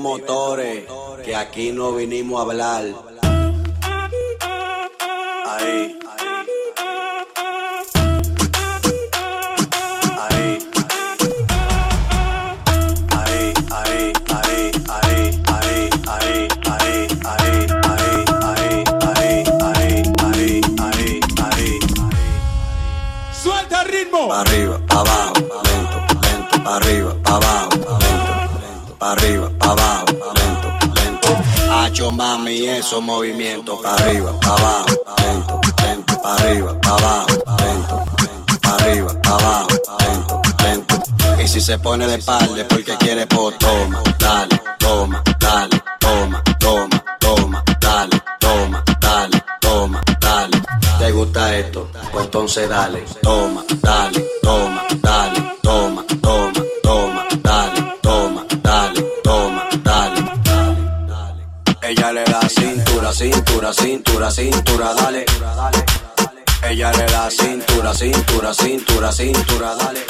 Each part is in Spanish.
motores, que aquí no vinimos a hablar. Ahí. Arriba, abajo, lento, lento, arriba, abajo, lento, arriba. Mami, esos movimientos, pa' arriba, pa' abajo, lento, lento, pa' arriba, pa' abajo, lento, pa' arriba, pa' abajo, lento, lento. Y si se pone de espalda es porque quiere, pues toma, dale, toma, dale, toma, toma, toma, dale, toma, dale, toma, dale. ¿Te gusta esto? Pues entonces dale, toma, dale, toma, dale, toma, toma, cintura, cintura, cintura, cintura, dale. Ella le da cintura, cintura, cintura, cintura, dale.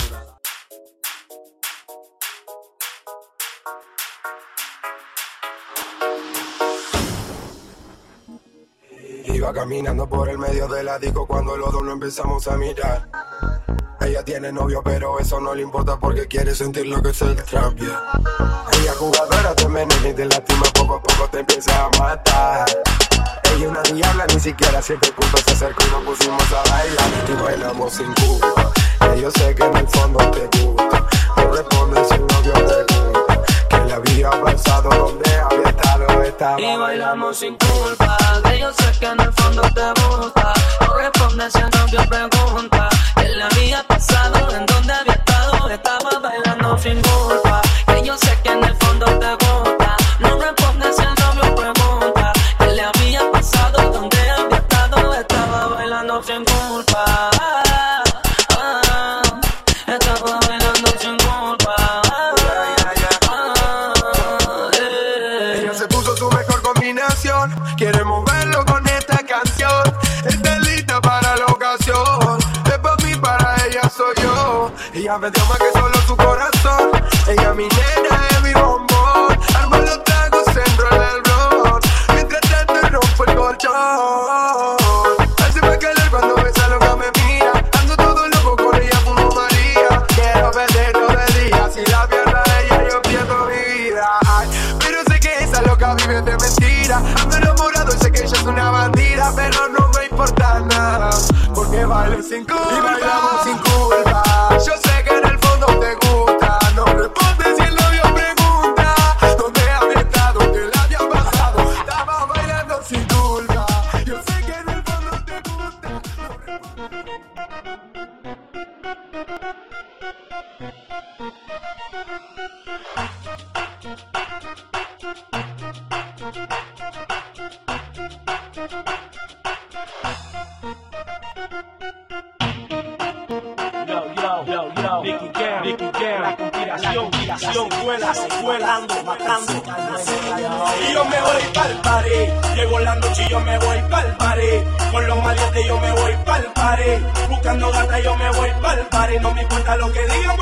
Iba caminando por el medio del ático cuando los dos nos empezamos a mirar. Ella tiene novio, pero eso no le importa porque quiere sentir lo que es el trap. Ella jugadora te envenena y te lastima, poco a te empieza a matar. Ella una diabla, ni siquiera siempre juntos se acercó y nos pusimos a bailar y bailamos sin culpa. Que yo sé que en el fondo te gusta, no respondes si el novio pregunta. Que le había pasado donde había estado, estaba Y bailamos sin culpa, que yo sé que en el fondo te gusta. No respondes si el novio pregunta. Que le había pasado, en donde había estado, estaba bailando sin culpa. Que yo sé que en el fondo te gusta. No respondes si sin culpa. Ah, sin culpa. Ah, eh. Ella se puso su mejor combinación. Quiere moverlo con esta canción. Está lista para la ocasión. Es para mí, para ella soy yo. Ella me dio más que solo su corazón. Ella mi nena es mi bombón. Arma los tragos, enrola el blog. Mientras tanto rompo el colchón. Loca vive de mentira. Ando enamorado y sé que ella es una bandida. Pero no me importa nada. Porque bailo sin culpa. Y bailamos sin culpa. Hasta lo que digan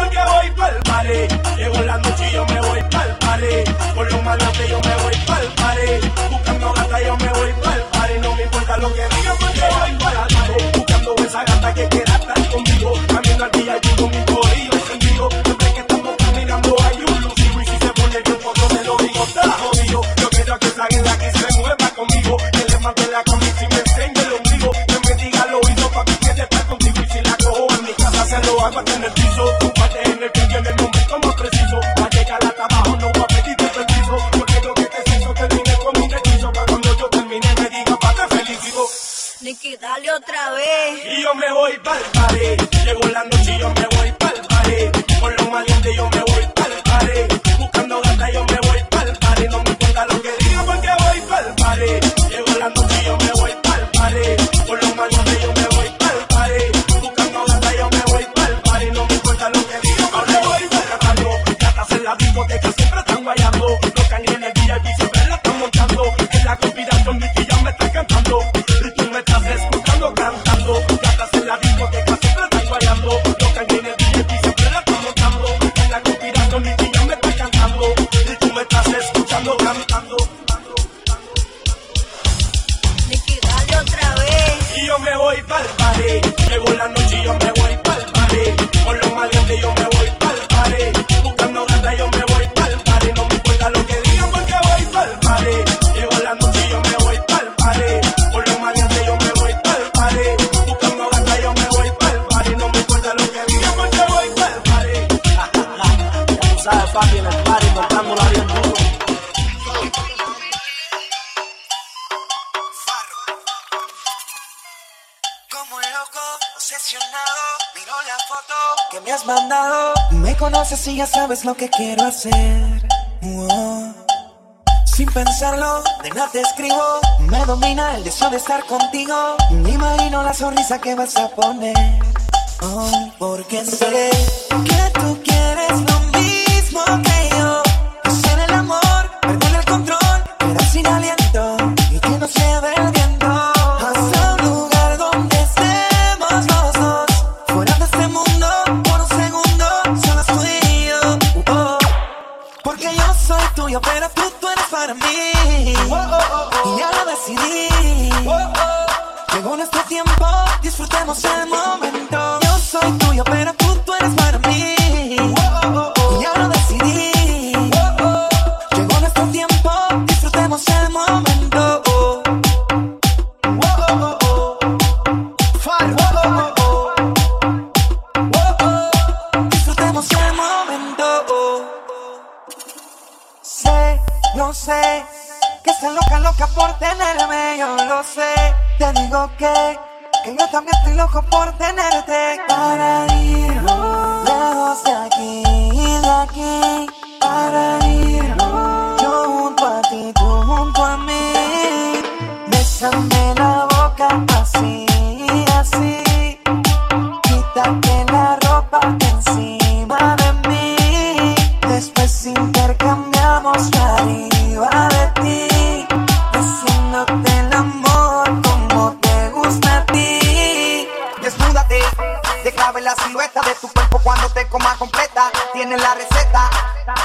si ya sabes lo que quiero hacer? Sin pensarlo, de nada te escribo. Me domina el deseo de estar contigo. Me imagino la sonrisa que vas a poner. Oh, porque sé que tú Oh, oh, oh, y ahora decidí. Llegó nuestro tiempo, disfrutemos el momento. Te digo que, que yo también estoy loco por tenerte. Para irnos lejos de aquí y de aquí. Para yo junto a ti, tú junto a mí. Bésame la boca así, así. Quítate la ropa encima. silueta de tu cuerpo cuando te coma completa. Tienes la receta.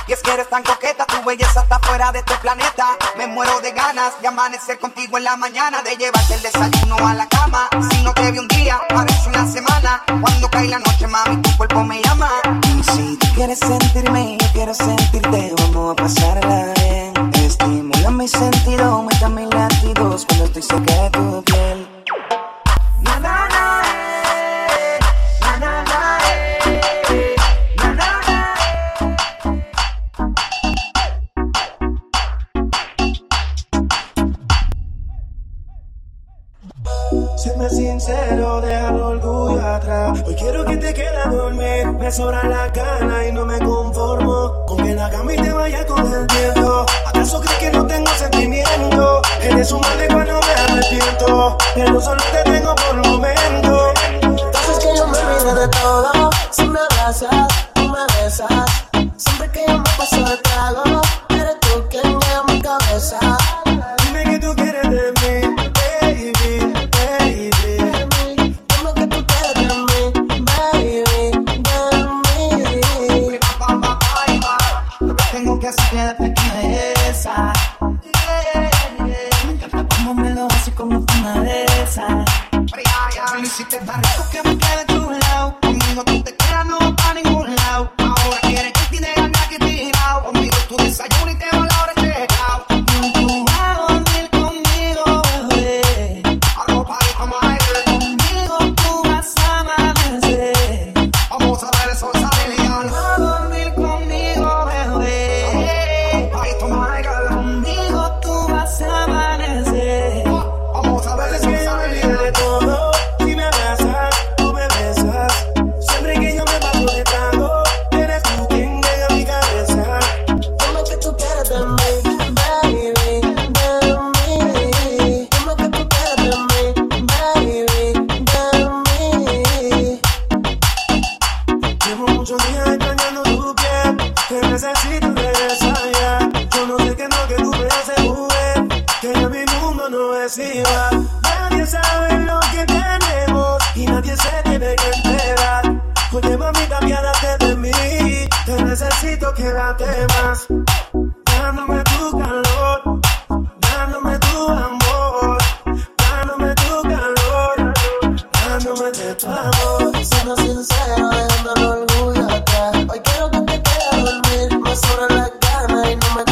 Y es que eres tan coqueta, tu belleza está fuera de este planeta. Me muero de ganas de amanecer contigo en la mañana, de llevarte el desayuno a la cama. Si no te vi un día, parece una semana. Cuando cae la noche, mami, tu cuerpo me llama. Si tú quieres sentirme, yo quiero sentirte, vamos a pasarla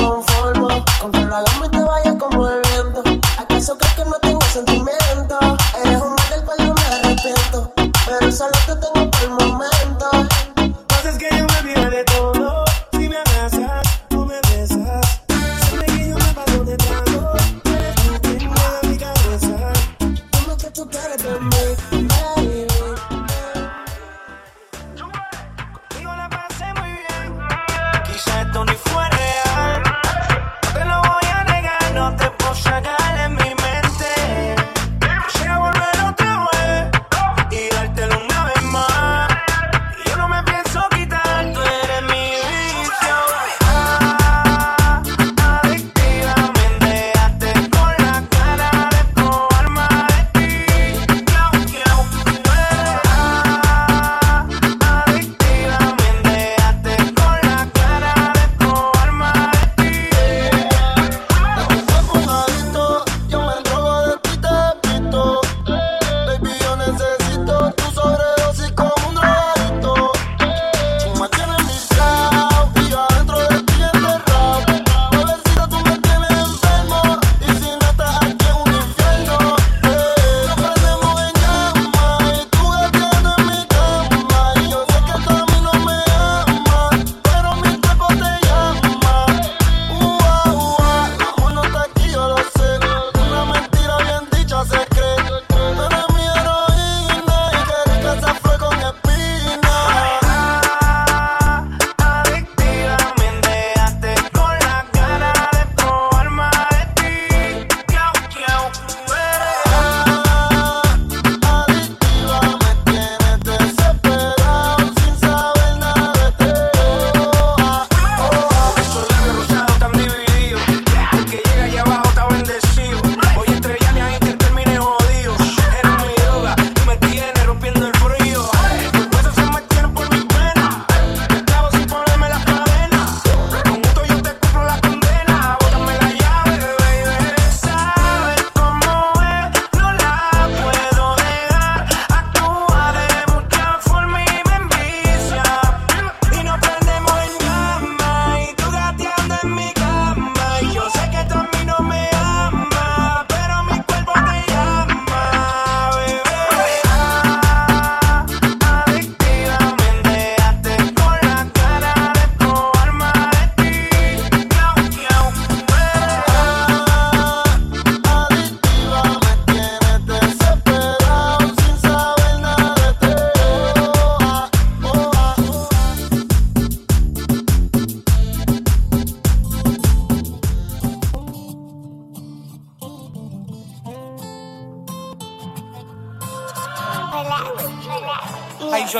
conformo. Con que lo hagamos y te vayas como el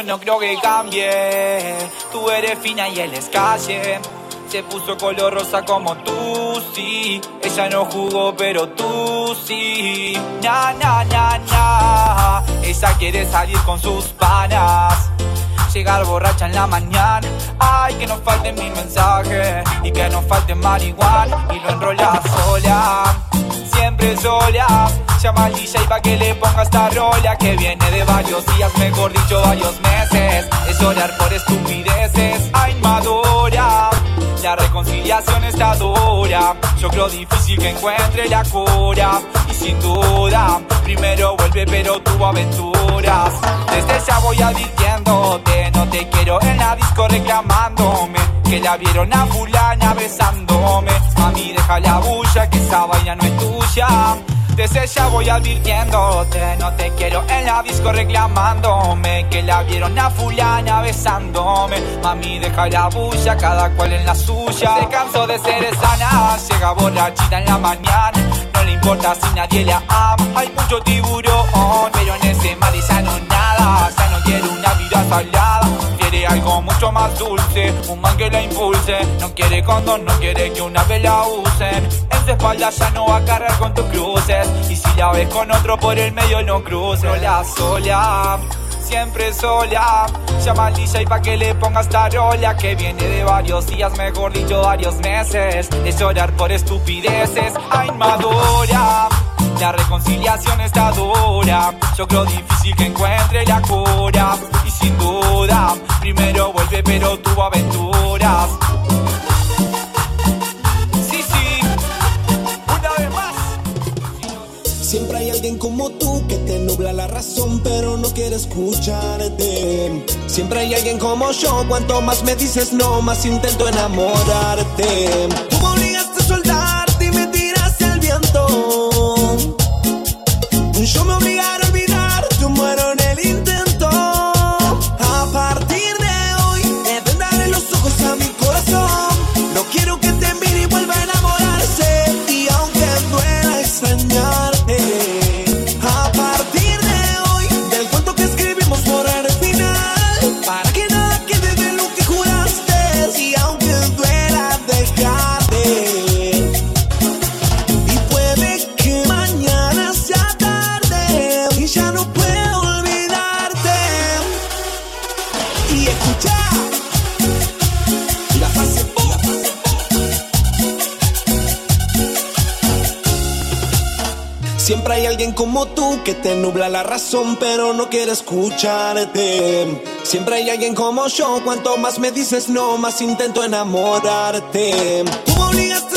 no creo que cambie. Tú eres fina y él es calle. Se puso color rosa como tú, sí. Ella no jugó, pero tú sí. Na, na, na, na. Ella quiere salir con sus panas. Llegar borracha en la mañana. Ay, que no falte mi mensaje. Y que no falte marihuana. Y lo enrola sola siempre sola. Llama al DJ pa' que le ponga esta rola que viene de varios días, mejor dicho, varios meses. Es orar por estupideces, ay madura. La reconciliación está dura. Yo creo difícil que encuentre la cura. Y sin duda, primero vuelve, pero tuvo aventuras. Desde ya voy advirtiéndote, no te quiero en la disco reclamándome. Que la vieron a fulana besándome. Mami, deja la bulla, que esa vaina no es tuya. Desde ya voy advirtiéndote, no te quiero en la disco reclamándome Que la vieron a fulana besándome. Mami deja la bulla, cada cual en la suya. Se cansó de ser sana, llega borrachita en la mañana. No le importa si nadie la ama, hay mucho tiburón Pero en ese mar ya no nada, ya no quiere una vida salada Quiere algo mucho más dulce, un man que la impulse No quiere condón, no quiere que una vez la usen. En su espalda ya no va a cargar con tus cruces. Y si la ves con otro por el medio no cruce Sola, sola, siempre sola. Llama al DJ pa' que le ponga esta rola Que viene de varios días, mejor dicho varios meses. De llorar por estupideces, ay madura la reconciliación está dura. Yo creo difícil que encuentre la cura. Y sin duda, primero vuelve, pero tuvo aventuras. Sí, sí, una vez más. Siempre hay alguien como tú que te nubla la razón, pero no quiere escucharte. Siempre hay alguien como yo, cuanto más me dices no, más intento enamorarte. Que te nubla la razón, pero no quiere escucharte. Siempre hay alguien como yo, cuanto más me dices no, más intento enamorarte. Tú me obligaste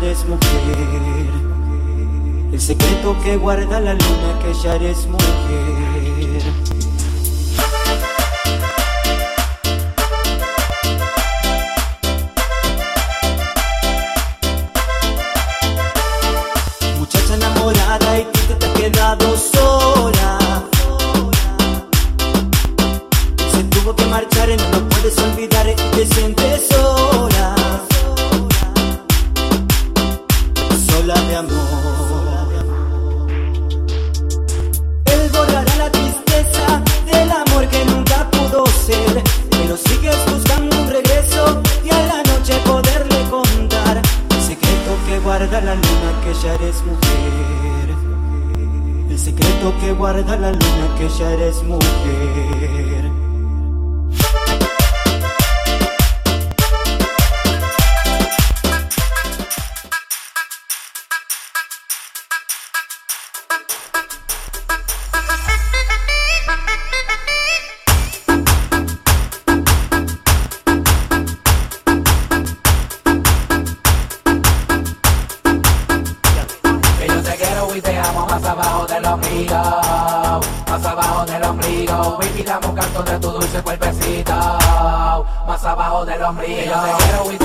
mujer. El secreto que guarda la luna, que ya eres mujer. Colombia.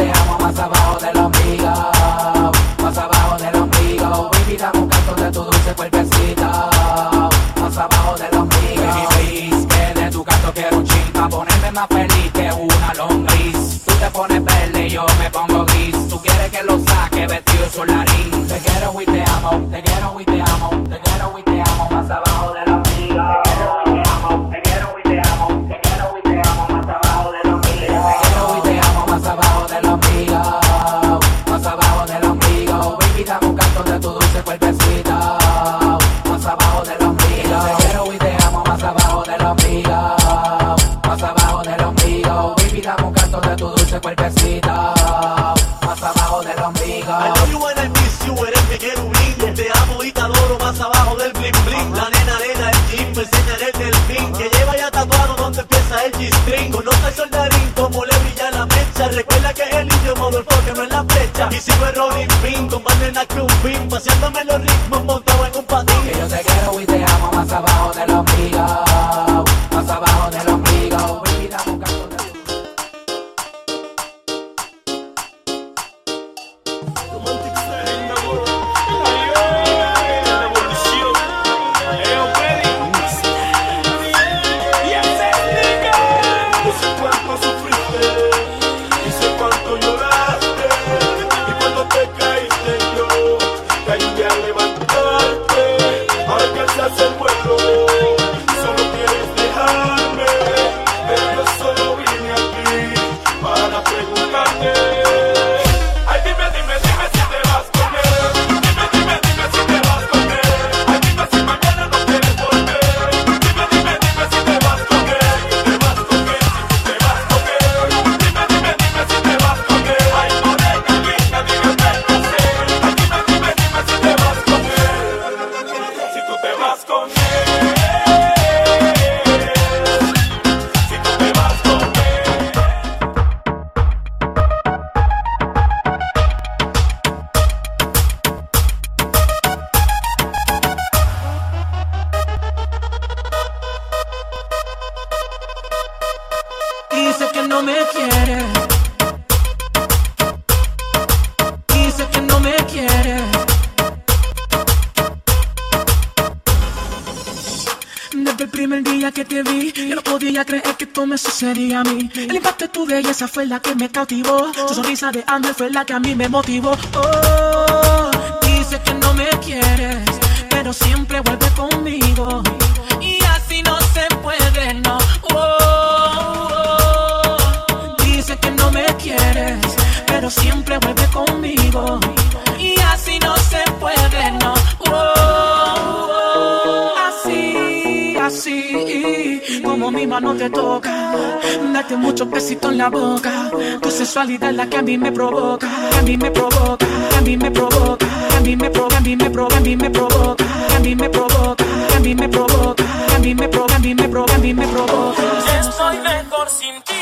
mano en la flecha. Y sigo el rolling pin, con más nena que un pin, paseándome los ritmos. gracia fue la que me cautivó. Su sonrisa de ángel fue la que a mí me motivó. Oh. sexualidad la que a mí me provoca, a mí me provoca, a mí me provoca, a mí me provoca, a mí me provoca, a mí me provoca, a mí me provoca, a mí me provoca, a mí me provoca, a mí me provoca, a mí me provoca. Estoy mejor sin ti.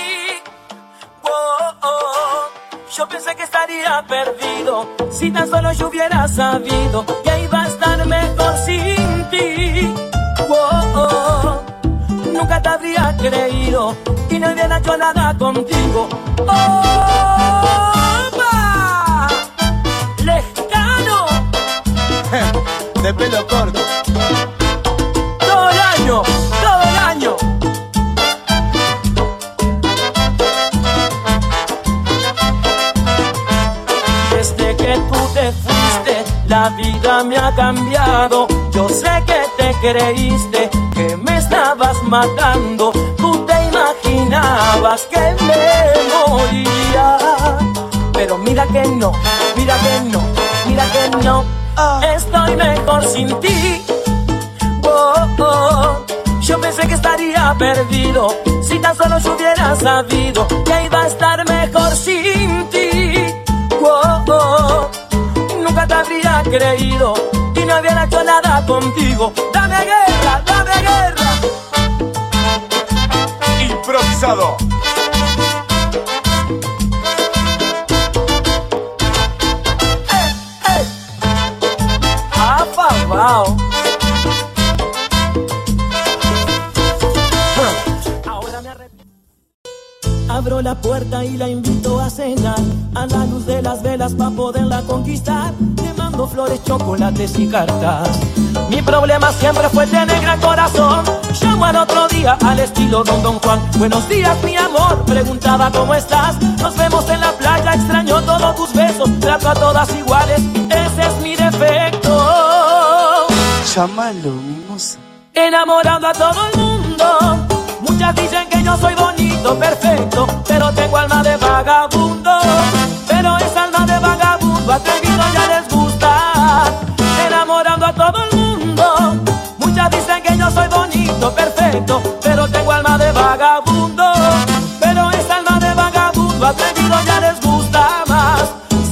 Yo pensé que estaría perdido si tan solo yo hubiera sabido que iba a estar mejor sin ti. Nunca te habría creído hubiera hecho contigo. ¡Opa! ¡Lescano! De pelo corto. Todo el año, todo el año. Desde que tú te fuiste, la vida me ha cambiado. Yo sé que te creíste que me estabas matando. Tú pensabas que me moría. Pero mira que no, mira que no, mira que no. Ah. Estoy mejor sin ti. Oh, oh. Yo pensé que estaría perdido. Si tan solo yo hubiera sabido que iba a estar mejor sin ti. Oh, oh. Nunca te habría creído y no hubiera hecho nada contigo. Dame guerra, dame guerra. Improvisado. Ah, wow. Ahora me arrepiento. Abro la puerta y la invito a cenar A la luz de las velas para poderla conquistar Le mando flores, chocolates y cartas Mi problema siempre fue tener gran corazón Llamo al otro día al estilo Don Don Juan. Buenos días mi amor, preguntaba cómo estás Nos vemos en la playa, extraño todos tus besos Trato a todas iguales, ese es mi defecto. Llámalo, mimosa. Enamorando a todo el mundo. Muchas dicen que yo soy bonito, perfecto Pero tengo alma de vagabundo bonito, perfecto Pero tengo alma de vagabundo Pero esa alma de vagabundo atrevido ya les gusta más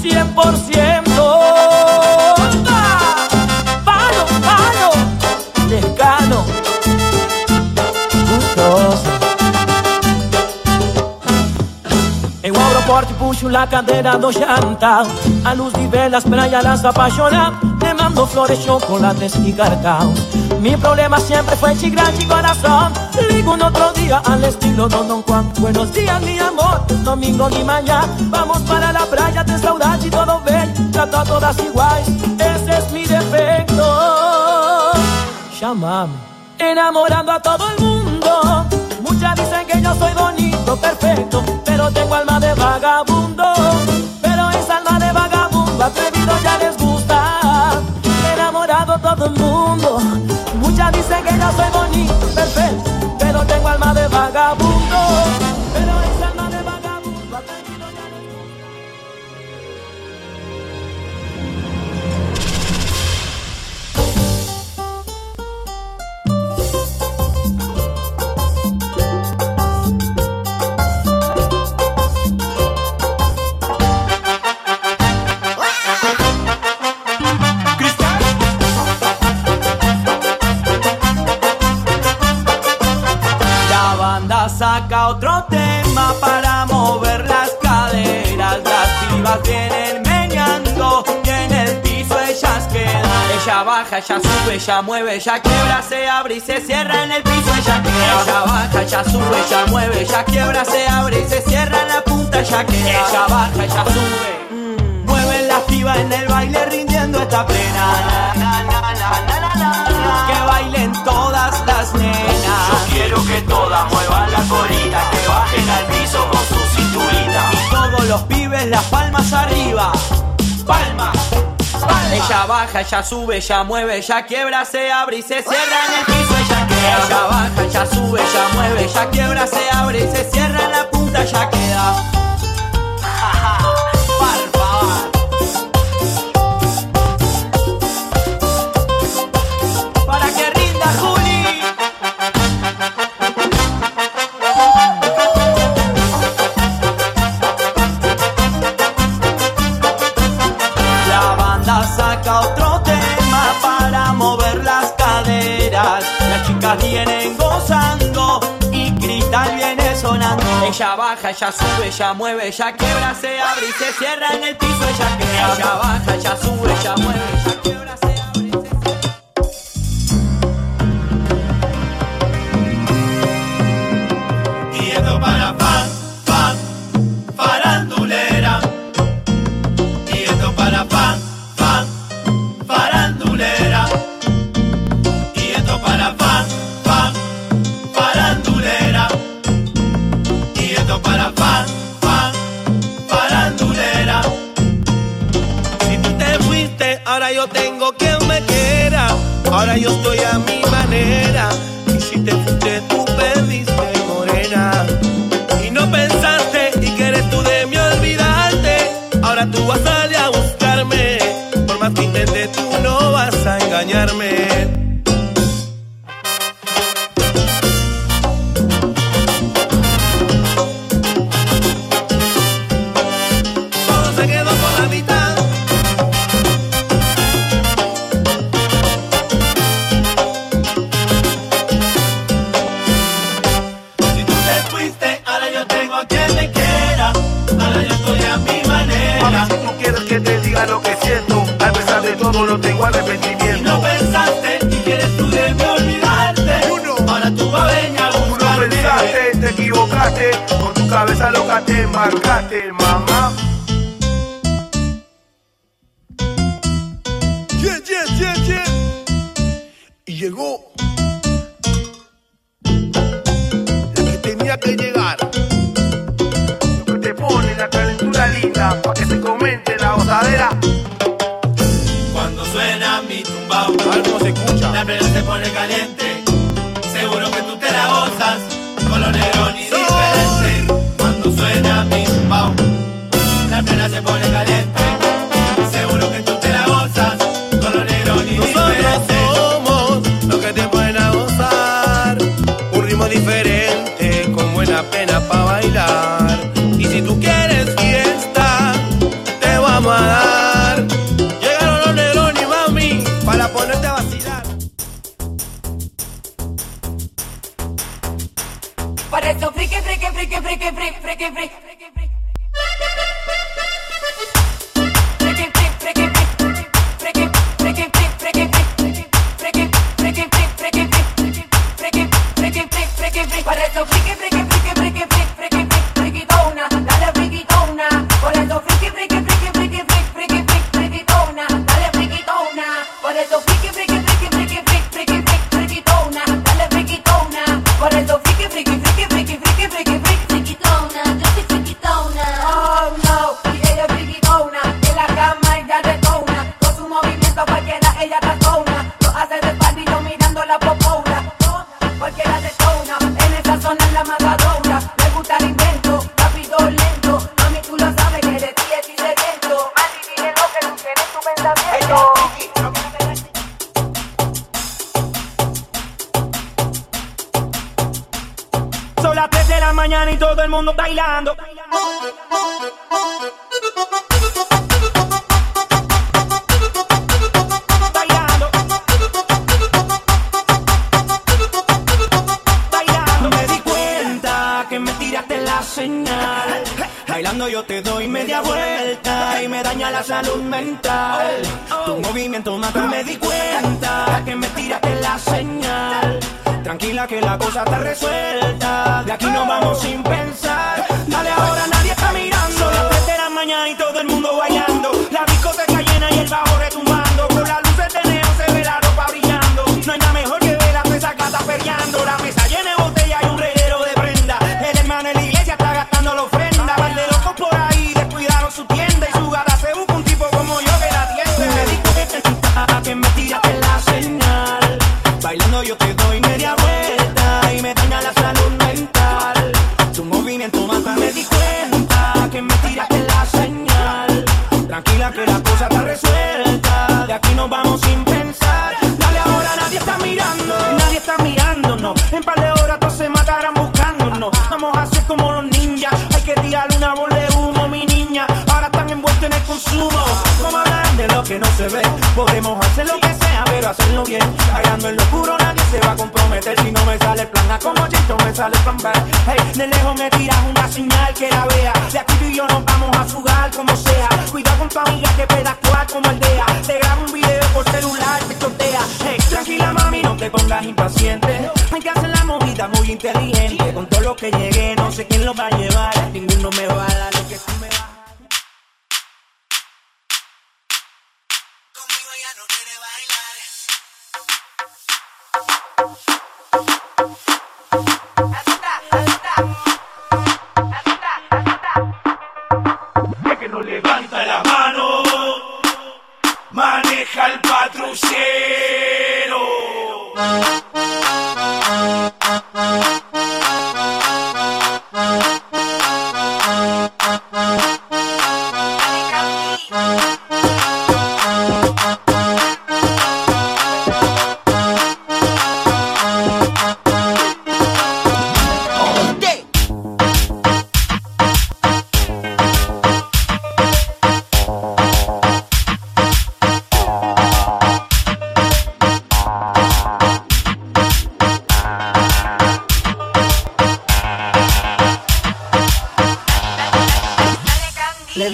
100% Palo, palo, puxo la cadeira do jantar A luz de velas praia las apaixona Te mando flores, chocolates y cartão Mi problema siempre fue chi grande corazón Ligo un otro día al estilo Don Don Juan. Buenos días mi amor, domingo de mañana. Vamos para la playa, de y todo bello Trato a todas iguais, ese es mi defecto. Llámame. Enamorando a todo el mundo. Muchas dicen que yo soy bonito, perfecto. Pero tengo alma de vagabundo. Pero esa alma de vagabundo. Atrevido ya les gusta. Enamorado a todo el mundo Muchas dicen que yo soy bonito, perfecto saca otro tema para mover las caderas. Las pibas vienen meneando y en el piso ellas quedan. Ella baja, ella sube, ella mueve, ella quiebra, se abre y se cierra en el piso, ella queda. Ella baja, ella sube, ella mueve, ella quiebra, se abre y se cierra en la punta, ella queda. Ella baja, ella sube. Mueven las pibas en el baile rindiendo esta plena. Na, na, na, na, na, las nenas. Yo quiero que todas muevan la colita, que bajen al piso con su cinturita. Y todos los pibes las palmas arriba. Palmas. Ella baja, ella sube, ella mueve, ella quiebra, se abre y se cierra en el piso, ella queda. Ella baja, ella sube, ella mueve, ella quiebra, se abre y se cierra en la punta, ella queda. Saca otro tema para mover las caderas. Las chicas vienen gozando y cristal viene sonando. Ella baja, ella sube, ella mueve, ella quiebra, se abre y se cierra en el piso, ella. Ella baja, ella sube, ella mueve, ella quiebra, se abre y se cierra. Y esto para quien me quiera. Ahora yo estoy a mi manera. Marcate, mamá. every daña la salud mental. Tu movimiento mata, me di cuenta que me tiraste la señal. Tranquila que la cosa está resuelta. De aquí nos vamos sin pensar. Dale ahora, nadie está mirando. Las 3 de la mañana y todo el mundo bailando. La discoteca llena y el bajo retumbando. Con las luces de neón se ve la ropa brillando. No hay nada mejor que ver a esa gata perreando. La mesa yo te doy media vuelta y me daña la salud mental. Tu movimiento mata, me di cuenta que me tiraste la señal. Tranquila que la cosa está resuelta. De aquí nos vamos sin pensar. Dale ahora, nadie está mirando. Nadie está mirándonos. En par de horas todos se matarán buscándonos. Vamos a hacer como los ninjas. Hay que tirar una bola de humo, mi niña. Ahora están envueltos en el consumo. Se. Podemos hacer lo que sea, pero hacerlo bien. Bailando en lo oscuro nadie se va a comprometer. Si no me sale el plan A como Chito, me sale el plan. Hey, de lejos me tiras una señal que la vea. De aquí y yo nos vamos a jugar como sea. Cuidado con tu amiga que pueda actuar como aldea. Te grabo un video por celular, te chotea. Hey, tranquila mami, no te pongas impaciente. Hay que hacer la movida muy inteligente. Con todo lo que llegue, no sé quién lo va a llevar. Ninguno me va a dar lo que tú me vas maneja el patrullero.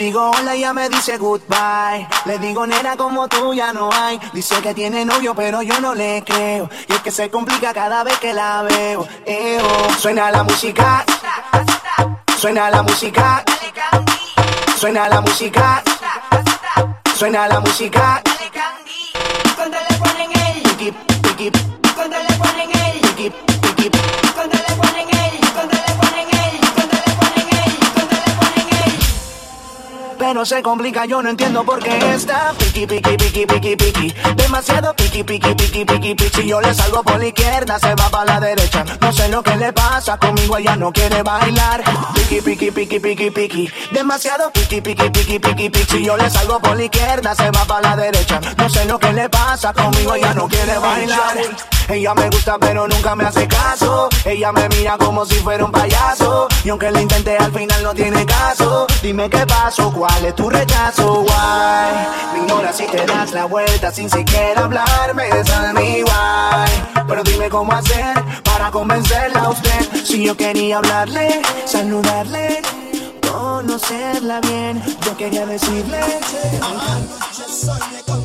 Digo hola y ella me dice goodbye. Le digo nena como tú ya no hay. Dice que tiene novio pero yo no le creo. Y es que se complica cada vez que la veo. Eo. Suena la música. Suena la música. Suena la música. Suena la música. Cuando le ponen el Piqui, piqui, Cuando le ponen el piqui, piqui. Cuando le ponen el Cuando le ponen Pero se complica, yo no entiendo por qué está piqui, piqui, piqui, piqui, piqui. Demasiado piqui, piqui, piqui, piqui, piqui. Si yo le salgo por la izquierda, se va para la derecha. No sé lo que le pasa, conmigo ella no quiere bailar. Piqui, piqui, piqui, piqui, piqui. Demasiado piqui, piqui, piqui, piqui, piqui. Si yo le salgo por la izquierda, se va para la derecha. No sé lo que le pasa, conmigo ella no quiere bailar. Ella me gusta pero nunca me hace caso Ella me mira como si fuera un payaso Y aunque lo intenté al final no tiene caso Dime qué pasó, cuál es tu rechazo, why Me ignoras si te das la vuelta sin siquiera hablarme Esa es mi why Pero dime cómo hacer para convencerla a usted. Si yo quería hablarle, saludarle Conocerla bien, yo quería decirle Anoche soñé contigo,